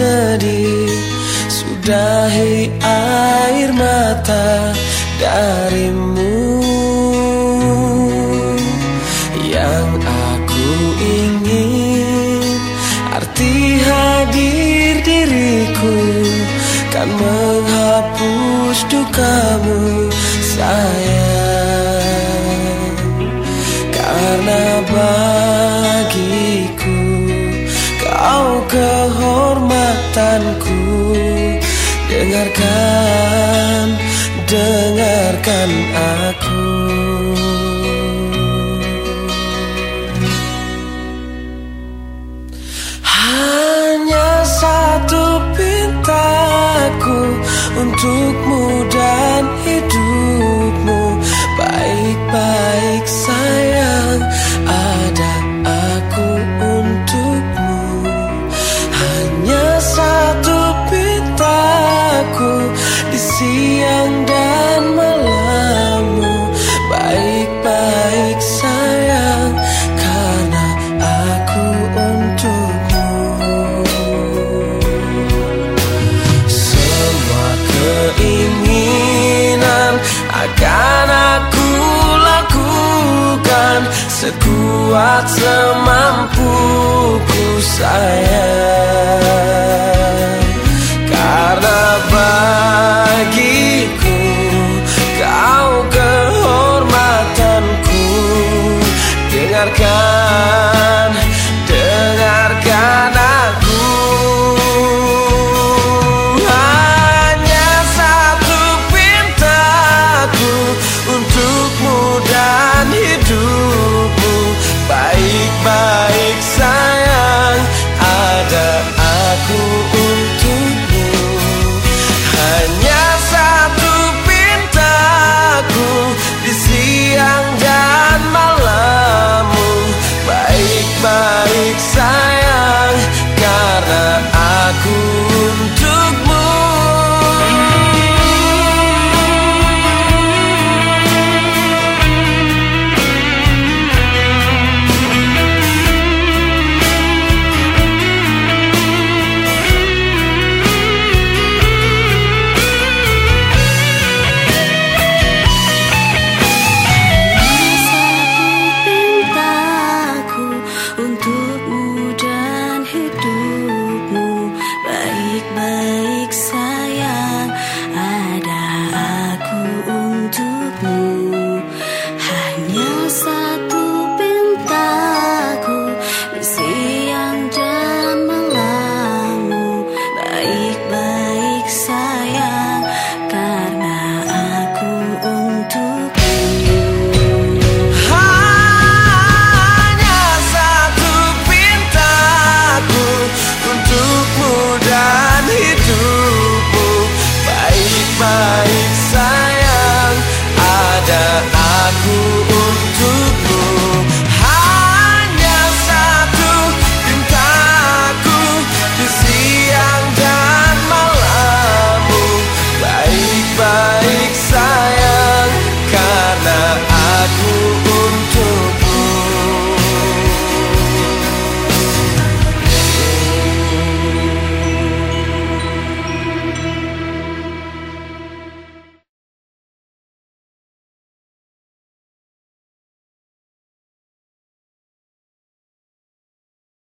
sedih. Sudahi air mata darimu. Yang aku ingin Arti hadir diriku Kan menghapus dukamu. Sayang Dengarkan, dengarkan aku. Hanya satu pintaku Untukmu dan hidupmu Sekuat semampuku sayang. 三